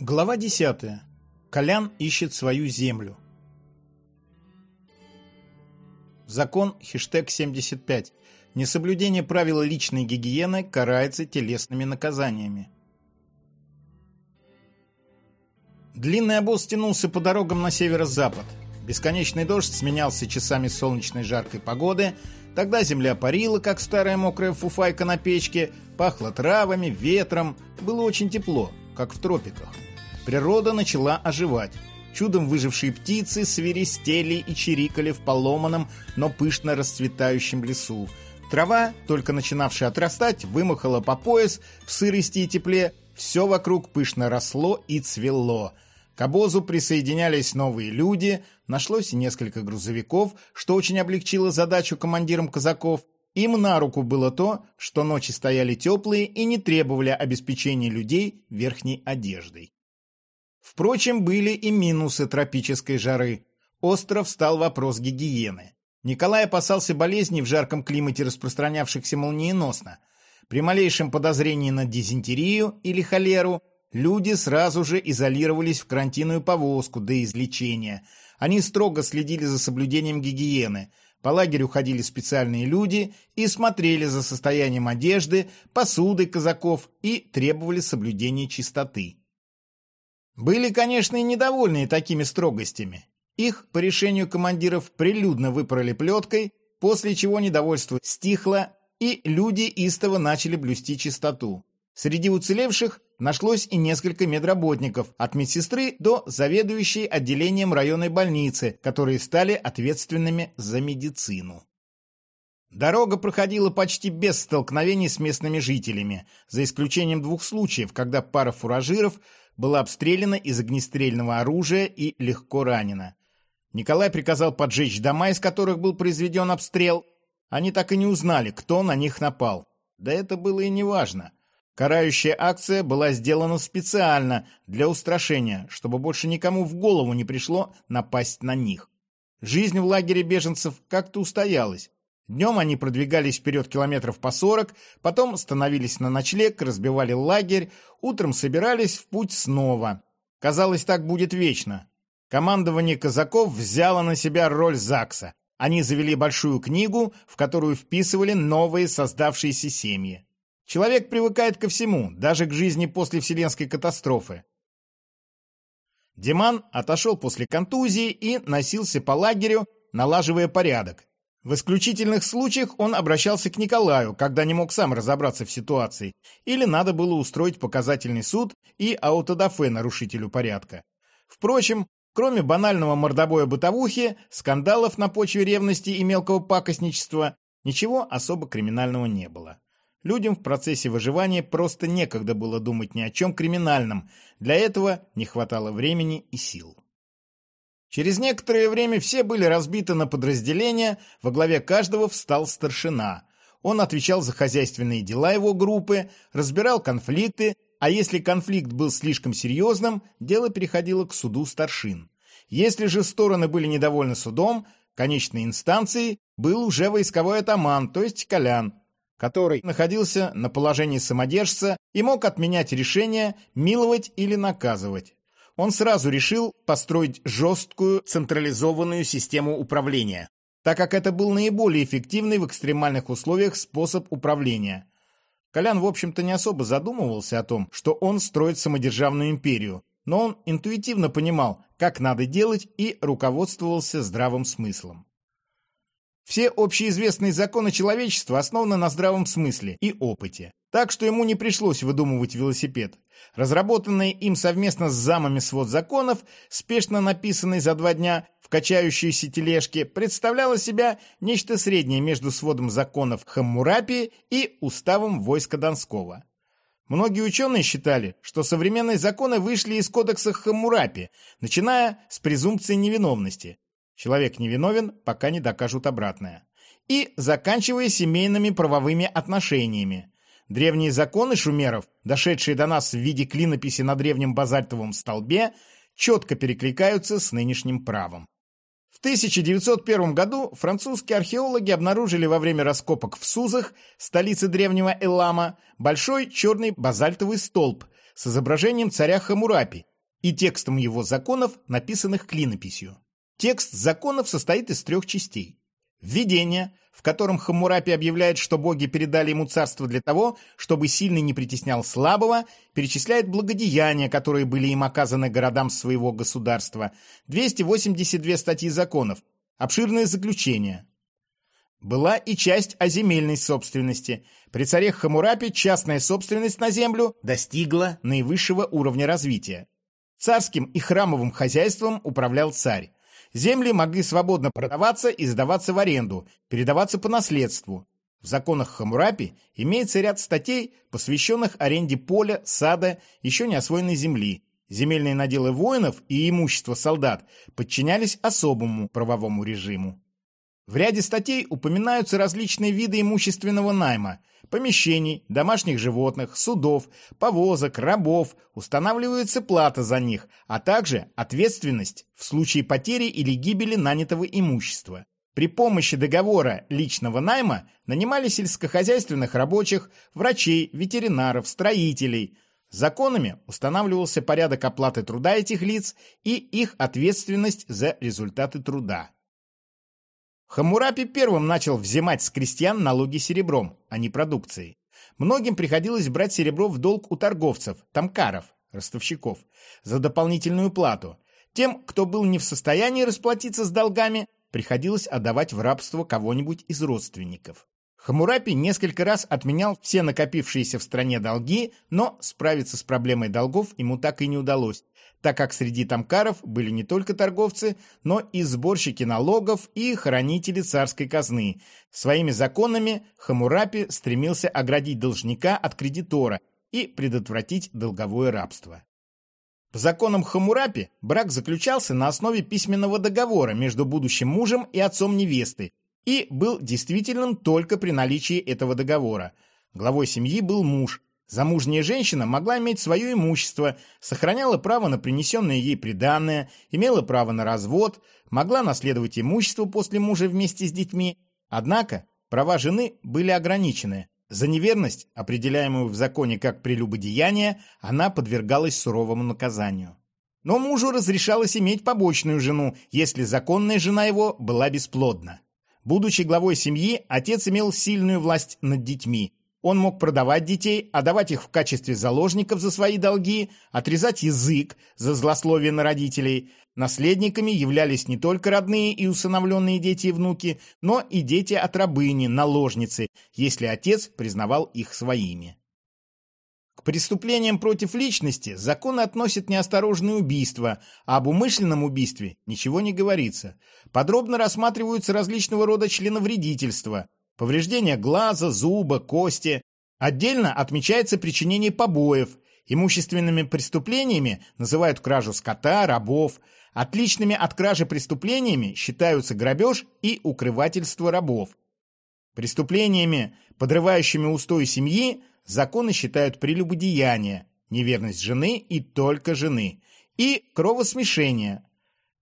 Глава 10. Колян ищет свою землю. Закон хештег 75. Несоблюдение правил личной гигиены карается телесными наказаниями. Длинный обоз тянулся по дорогам на северо-запад. Бесконечный дождь сменялся часами солнечной жаркой погоды, тогда земля парила, как старая мокрая фуфайка на печке, пахло травами, ветром, было очень тепло, как в тропиках. Природа начала оживать. Чудом выжившие птицы свиристели и чирикали в поломанном, но пышно расцветающем лесу. Трава, только начинавшая отрастать, вымахала по пояс в сырости и тепле, все вокруг пышно росло и цвело – к обозу присоединялись новые люди, нашлось несколько грузовиков, что очень облегчило задачу командирам казаков. Им на руку было то, что ночи стояли теплые и не требовали обеспечения людей верхней одеждой. Впрочем, были и минусы тропической жары. Остро встал вопрос гигиены. Николай опасался болезней в жарком климате, распространявшихся молниеносно. При малейшем подозрении на дизентерию или холеру Люди сразу же изолировались в карантинную повозку до излечения. Они строго следили за соблюдением гигиены. По лагерю ходили специальные люди и смотрели за состоянием одежды, посуды казаков и требовали соблюдения чистоты. Были, конечно, и недовольные такими строгостями. Их, по решению командиров, прилюдно выпороли плеткой, после чего недовольство стихло, и люди истово начали блюсти чистоту. Среди уцелевших нашлось и несколько медработников, от медсестры до заведующей отделением районной больницы, которые стали ответственными за медицину. Дорога проходила почти без столкновений с местными жителями, за исключением двух случаев, когда пара фуражиров была обстреляна из огнестрельного оружия и легко ранена. Николай приказал поджечь дома, из которых был произведен обстрел. Они так и не узнали, кто на них напал. Да это было и неважно. Карающая акция была сделана специально для устрашения, чтобы больше никому в голову не пришло напасть на них. Жизнь в лагере беженцев как-то устоялась. Днем они продвигались вперед километров по сорок, потом становились на ночлег, разбивали лагерь, утром собирались в путь снова. Казалось, так будет вечно. Командование казаков взяло на себя роль ЗАГСа. Они завели большую книгу, в которую вписывали новые создавшиеся семьи. Человек привыкает ко всему, даже к жизни после вселенской катастрофы. Диман отошел после контузии и носился по лагерю, налаживая порядок. В исключительных случаях он обращался к Николаю, когда не мог сам разобраться в ситуации, или надо было устроить показательный суд и аутодафе нарушителю порядка. Впрочем, кроме банального мордобоя бытовухи, скандалов на почве ревности и мелкого пакостничества, ничего особо криминального не было. Людям в процессе выживания просто некогда было думать ни о чем криминальном, для этого не хватало времени и сил. Через некоторое время все были разбиты на подразделения, во главе каждого встал старшина. Он отвечал за хозяйственные дела его группы, разбирал конфликты, а если конфликт был слишком серьезным, дело переходило к суду старшин. Если же стороны были недовольны судом, конечной инстанцией был уже войсковой атаман, то есть Колян, который находился на положении самодержца и мог отменять решения, миловать или наказывать. Он сразу решил построить жесткую централизованную систему управления, так как это был наиболее эффективный в экстремальных условиях способ управления. Колян, в общем-то, не особо задумывался о том, что он строит самодержавную империю, но он интуитивно понимал, как надо делать и руководствовался здравым смыслом. Все общеизвестные законы человечества основаны на здравом смысле и опыте. Так что ему не пришлось выдумывать велосипед. Разработанный им совместно с замами свод законов, спешно написанный за два дня в качающейся тележке, представляла себя нечто среднее между сводом законов Хаммурапи и уставом войска Донского. Многие ученые считали, что современные законы вышли из кодекса Хаммурапи, начиная с презумпции невиновности, Человек невиновен, пока не докажут обратное. И заканчивая семейными правовыми отношениями. Древние законы шумеров, дошедшие до нас в виде клинописи на древнем базальтовом столбе, четко перекликаются с нынешним правом. В 1901 году французские археологи обнаружили во время раскопок в Сузах, столице древнего Элама, большой черный базальтовый столб с изображением царя Хамурапи и текстом его законов, написанных клинописью. Текст законов состоит из трех частей. Введение, в котором Хаммурапи объявляет, что боги передали ему царство для того, чтобы сильный не притеснял слабого, перечисляет благодеяния, которые были им оказаны городам своего государства, 282 статьи законов, обширное заключение. Была и часть о земельной собственности. При царе Хамурапе частная собственность на землю достигла наивысшего уровня развития. Царским и храмовым хозяйством управлял царь. Земли могли свободно продаваться и сдаваться в аренду, передаваться по наследству. В законах Хамурапи имеется ряд статей, посвященных аренде поля, сада, еще не освоенной земли. Земельные наделы воинов и имущество солдат подчинялись особому правовому режиму. В ряде статей упоминаются различные виды имущественного найма, помещений, домашних животных, судов, повозок, рабов, устанавливается плата за них, а также ответственность в случае потери или гибели нанятого имущества. При помощи договора личного найма нанимали сельскохозяйственных рабочих, врачей, ветеринаров, строителей. Законами устанавливался порядок оплаты труда этих лиц и их ответственность за результаты труда. Хамурапи первым начал взимать с крестьян налоги серебром, а не продукцией. Многим приходилось брать серебро в долг у торговцев, тамкаров, ростовщиков, за дополнительную плату. Тем, кто был не в состоянии расплатиться с долгами, приходилось отдавать в рабство кого-нибудь из родственников. Хамурапи несколько раз отменял все накопившиеся в стране долги, но справиться с проблемой долгов ему так и не удалось, так как среди тамкаров были не только торговцы, но и сборщики налогов и хранители царской казны. Своими законами Хамурапи стремился оградить должника от кредитора и предотвратить долговое рабство. По законам Хамурапи брак заключался на основе письменного договора между будущим мужем и отцом невесты и был действительным только при наличии этого договора. Главой семьи был муж, Замужняя женщина могла иметь свое имущество, сохраняла право на принесенное ей приданное, имела право на развод, могла наследовать имущество после мужа вместе с детьми. Однако права жены были ограничены. За неверность, определяемую в законе как прелюбодеяние, она подвергалась суровому наказанию. Но мужу разрешалось иметь побочную жену, если законная жена его была бесплодна. Будучи главой семьи, отец имел сильную власть над детьми – он мог продавать детей, отдавать их в качестве заложников за свои долги, отрезать язык за злословие на родителей. Наследниками являлись не только родные и усыновленные дети и внуки, но и дети от рабыни, наложницы, если отец признавал их своими. Преступлениям против личности законы относят неосторожное убийство, а об умышленном убийстве ничего не говорится. Подробно рассматриваются различного рода членовредительства – повреждение глаза, зуба, кости. Отдельно отмечается причинение побоев. Имущественными преступлениями называют кражу скота, рабов. Отличными от кражи преступлениями считаются грабеж и укрывательство рабов. Преступлениями, подрывающими устои семьи, законы считают прелюбодеяние, неверность жены и только жены, и кровосмешение.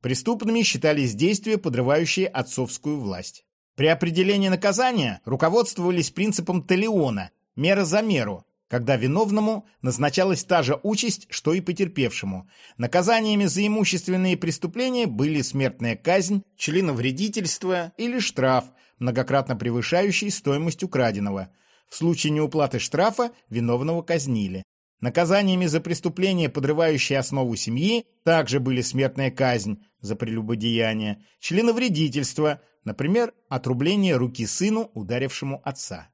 Преступными считались действия, подрывающие отцовскую власть. При определении наказания руководствовались принципом Талиона – мера за меру, когда виновному назначалась та же участь, что и потерпевшему. Наказаниями за имущественные преступления были смертная казнь, членовредительство или штраф, многократно превышающий стоимость украденного. В случае неуплаты штрафа виновного казнили. Наказаниями за преступления, подрывающие основу семьи, также были смертная казнь за прелюбодеяние, членовредительство, например, отрубление руки сыну, ударившему отца.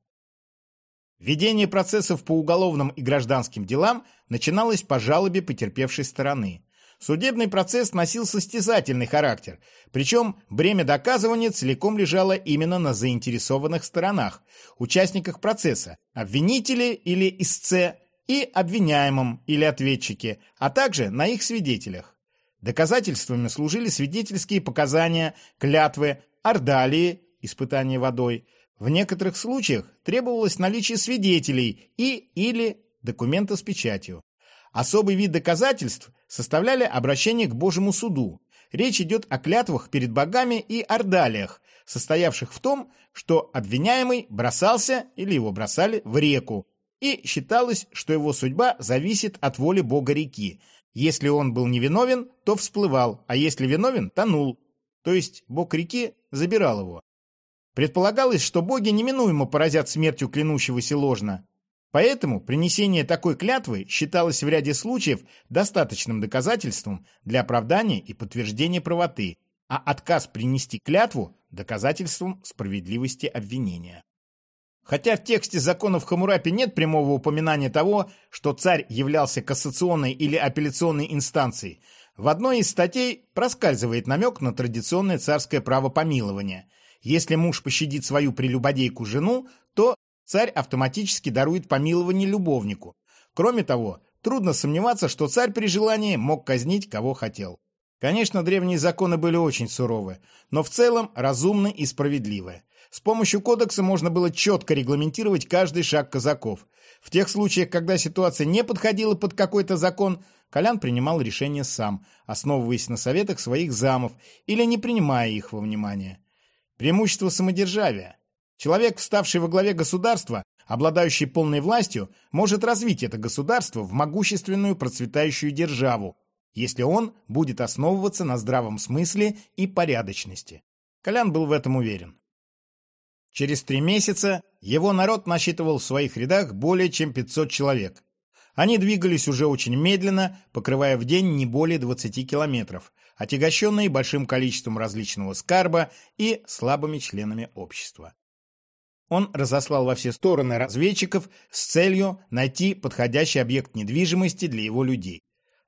Ведение процессов по уголовным и гражданским делам начиналось по жалобе потерпевшей стороны. Судебный процесс носил состязательный характер, причем бремя доказывания целиком лежало именно на заинтересованных сторонах, участниках процесса, обвинителе или истце, и обвиняемым или ответчике, а также на их свидетелях. Доказательствами служили свидетельские показания, клятвы, ордалии, испытания водой. В некоторых случаях требовалось наличие свидетелей и или документа с печатью. Особый вид доказательств составляли обращение к Божьему суду. Речь идет о клятвах перед богами и ордалиях, состоявших в том, что обвиняемый бросался или его бросали в реку, и считалось, что его судьба зависит от воли бога реки. Если он был невиновен, то всплывал, а если виновен, тонул. То есть бог реки забирал его. Предполагалось, что боги неминуемо поразят смертью клянущегося ложно. Поэтому принесение такой клятвы считалось в ряде случаев достаточным доказательством для оправдания и подтверждения правоты, а отказ принести клятву – доказательством справедливости обвинения. Хотя в тексте законов Хамурапи нет прямого упоминания того, что царь являлся кассационной или апелляционной инстанцией, в одной из статей проскальзывает намек на традиционное царское право помилования. Если муж пощадит свою прелюбодейку жену, то царь автоматически дарует помилование любовнику. Кроме того, трудно сомневаться, что царь при желании мог казнить кого хотел. Конечно, древние законы были очень суровы, но в целом разумны и справедливы. С помощью кодекса можно было четко регламентировать каждый шаг казаков. В тех случаях, когда ситуация не подходила под какой-то закон, Колян принимал решение сам, основываясь на советах своих замов или не принимая их во внимание. Преимущество самодержавия. Человек, вставший во главе государства, обладающий полной властью, может развить это государство в могущественную процветающую державу, если он будет основываться на здравом смысле и порядочности. Колян был в этом уверен. Через три месяца его народ насчитывал в своих рядах более чем 500 человек. Они двигались уже очень медленно, покрывая в день не более 20 километров, отягощенные большим количеством различного скарба и слабыми членами общества. Он разослал во все стороны разведчиков с целью найти подходящий объект недвижимости для его людей.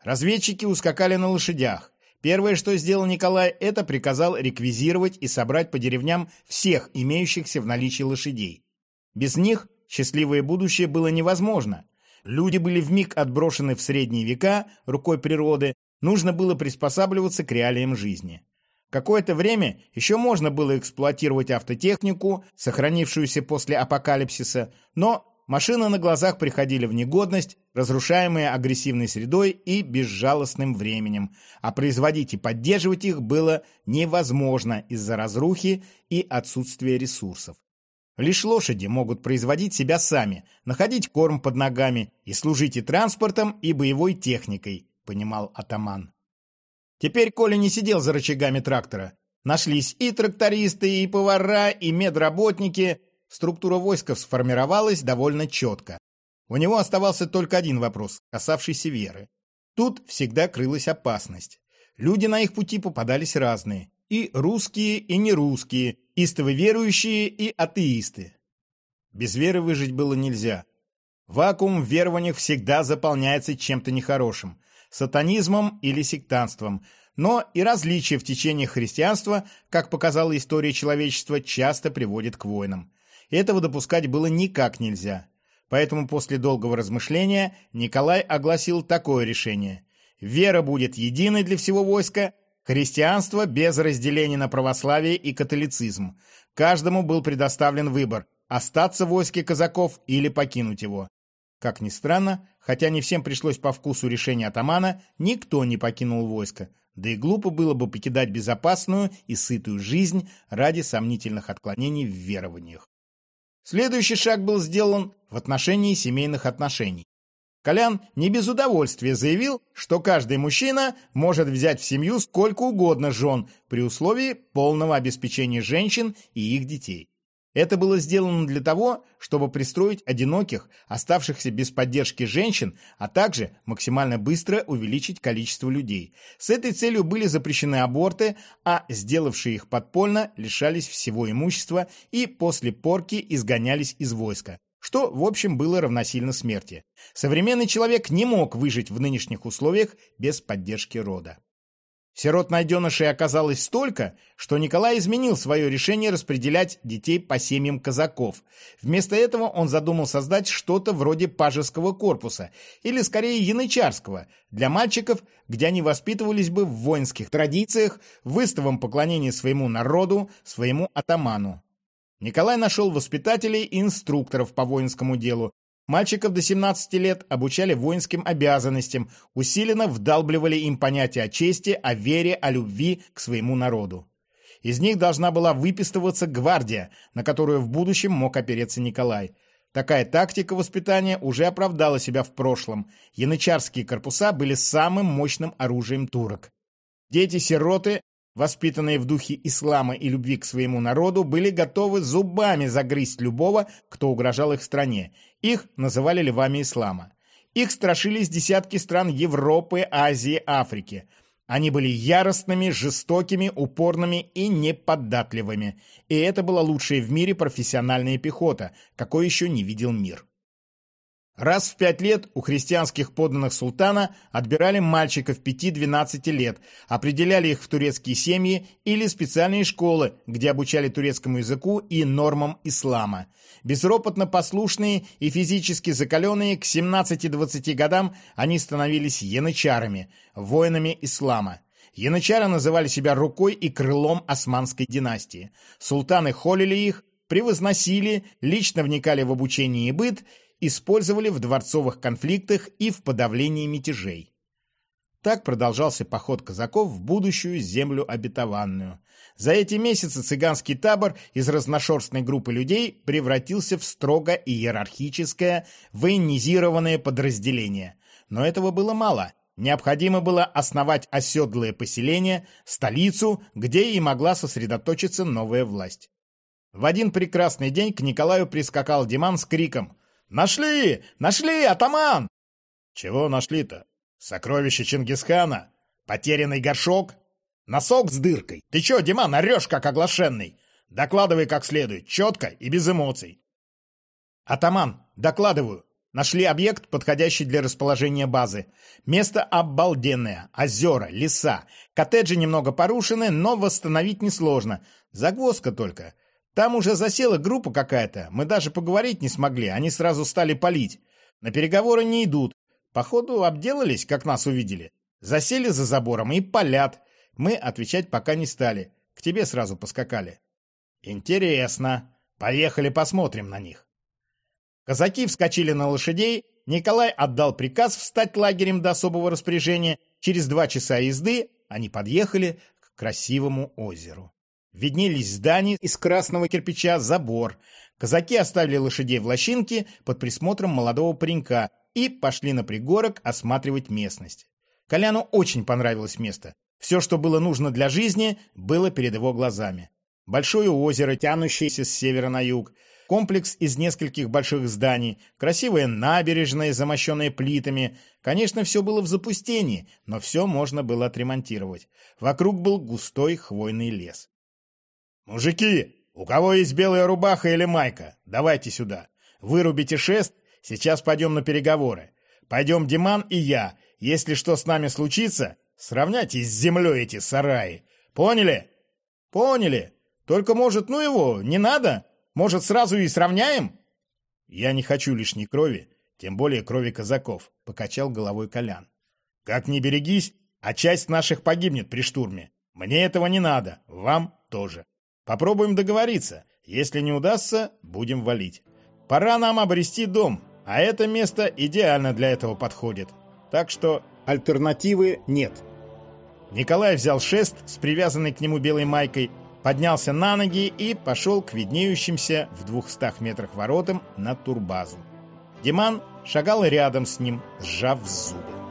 Разведчики ускакали на лошадях, Первое, что сделал Николай, это приказал реквизировать и собрать по деревням всех имеющихся в наличии лошадей. Без них счастливое будущее было невозможно. Люди были вмиг отброшены в средние века рукой природы, нужно было приспосабливаться к реалиям жизни. Какое-то время еще можно было эксплуатировать автотехнику, сохранившуюся после апокалипсиса, но машины на глазах приходили в негодность, разрушаемые агрессивной средой и безжалостным временем, а производить и поддерживать их было невозможно из-за разрухи и отсутствия ресурсов. Лишь лошади могут производить себя сами, находить корм под ногами и служить и транспортом, и боевой техникой, понимал атаман. Теперь Коля не сидел за рычагами трактора. Нашлись и трактористы, и повара, и медработники. Структура войска сформировалась довольно четко. У него оставался только один вопрос, касавшийся веры. Тут всегда крылась опасность. Люди на их пути попадались разные. И русские, и нерусские, истово верующие и атеисты. Без веры выжить было нельзя. Вакуум в верованиях всегда заполняется чем-то нехорошим, сатанизмом или сектантством, но и различия в течение христианства, как показала история человечества, часто приводят к войнам. Этого допускать было никак нельзя. Поэтому после долгого размышления Николай огласил такое решение. Вера будет единой для всего войска, христианство без разделения на православие и католицизм. Каждому был предоставлен выбор – остаться в войске казаков или покинуть его. Как ни странно, хотя не всем пришлось по вкусу решения атамана, никто не покинул войско, да и глупо было бы покидать безопасную и сытую жизнь ради сомнительных отклонений в верованиях. Следующий шаг был сделан в отношении семейных отношений. Колян не без удовольствия заявил, что каждый мужчина может взять в семью сколько угодно жен при условии полного обеспечения женщин и их детей. Это было сделано для того, чтобы пристроить одиноких, оставшихся без поддержки женщин, а также максимально быстро увеличить количество людей. С этой целью были запрещены аборты, а сделавшие их подпольно лишались всего имущества и после порки изгонялись из войска что, в общем, было равносильно смерти. Современный человек не мог выжить в нынешних условиях без поддержки рода. Сирот найденышей оказалось столько, что Николай изменил свое решение распределять детей по семьям казаков. Вместо этого он задумал создать что-то вроде пажеского корпуса, или скорее янычарского, для мальчиков, где они воспитывались бы в воинских традициях, в истовом поклонении своему народу, своему атаману. Николай нашел воспитателей и инструкторов по воинскому делу, Мальчиков до 17 лет обучали воинским обязанностям, усиленно вдалбливали им понятия о чести, о вере, о любви к своему народу. Из них должна была выпистываться гвардия, на которую в будущем мог опереться Николай. Такая тактика воспитания уже оправдала себя в прошлом. Янычарские корпуса были самым мощным оружием турок. Дети-сироты, воспитанные в духе ислама и любви к своему народу, были готовы зубами загрызть любого, кто угрожал их стране. Их называли львами ислама. Их страшились десятки стран Европы, Азии, Африки. Они были яростными, жестокими, упорными и неподатливыми. И это была лучшая в мире профессиональная пехота, какой еще не видел мир. Раз в пять лет у христианских подданных султана отбирали мальчиков 5-12 лет, определяли их в турецкие семьи или специальные школы, где обучали турецкому языку и нормам ислама. Безропотно послушные и физически закаленные к 17-20 годам они становились янычарами, воинами ислама. Янычары называли себя рукой и крылом османской династии. Султаны холили их, превозносили, лично вникали в обучение и быт использовали в дворцовых конфликтах и в подавлении мятежей. Так продолжался поход казаков в будущую землю обетованную. За эти месяцы цыганский табор из разношерстной группы людей превратился в строго иерархическое, военизированное подразделение. Но этого было мало. Необходимо было основать оседлое поселение, столицу, где и могла сосредоточиться новая власть. В один прекрасный день к Николаю прискакал Диман с криком «Нашли! Нашли, атаман!» «Чего нашли-то? Сокровище Чингисхана? Потерянный горшок? Носок с дыркой? Ты чё, Диман, орёшь, как оглашенный? Докладывай как следует, четко и без эмоций». «Атаман, докладываю. Нашли объект, подходящий для расположения базы. Место обалденное. Озера, леса. Коттеджи немного порушены, но восстановить несложно. Загвоздка только. Там уже засела группа какая-то, мы даже поговорить не смогли, они сразу стали палить. На переговоры не идут. Походу, обделались, как нас увидели. Засели за забором и палят. Мы отвечать пока не стали. К тебе сразу поскакали. Интересно. Поехали посмотрим на них. Казаки вскочили на лошадей. Николай отдал приказ встать лагерем до особого распоряжения. Через два часа езды они подъехали к красивому озеру. Виднелись здания из красного кирпича, забор. Казаки оставили лошадей в лощинке под присмотром молодого паренька и пошли на пригорок осматривать местность. Коляну очень понравилось место. Все, что было нужно для жизни, было перед его глазами. Большое озеро, тянущееся с севера на юг, комплекс из нескольких больших зданий, красивая набережная, замощенная плитами. Конечно, все было в запустении, но все можно было отремонтировать. Вокруг был густой хвойный лес. «Мужики, у кого есть белая рубаха или майка, давайте сюда. Вырубите шест, сейчас пойдем на переговоры. Пойдем Диман и я. Если что с нами случится, сравняйте с землей эти сараи. Поняли? Поняли. Только, может, ну его, не надо? Может, сразу и сравняем? Я не хочу лишней крови, тем более крови казаков, покачал головой Колян. Как ни берегись, а часть наших погибнет при штурме. Мне этого не надо, вам тоже. Попробуем договориться. Если не удастся, будем валить. Пора нам обрести дом, а это место идеально для этого подходит. Так что альтернативы нет. Николай взял шест с привязанной к нему белой майкой, поднялся на ноги и пошел к виднеющимся в двухстах метрах воротам на турбазу. Диман шагал рядом с ним, сжав зубы.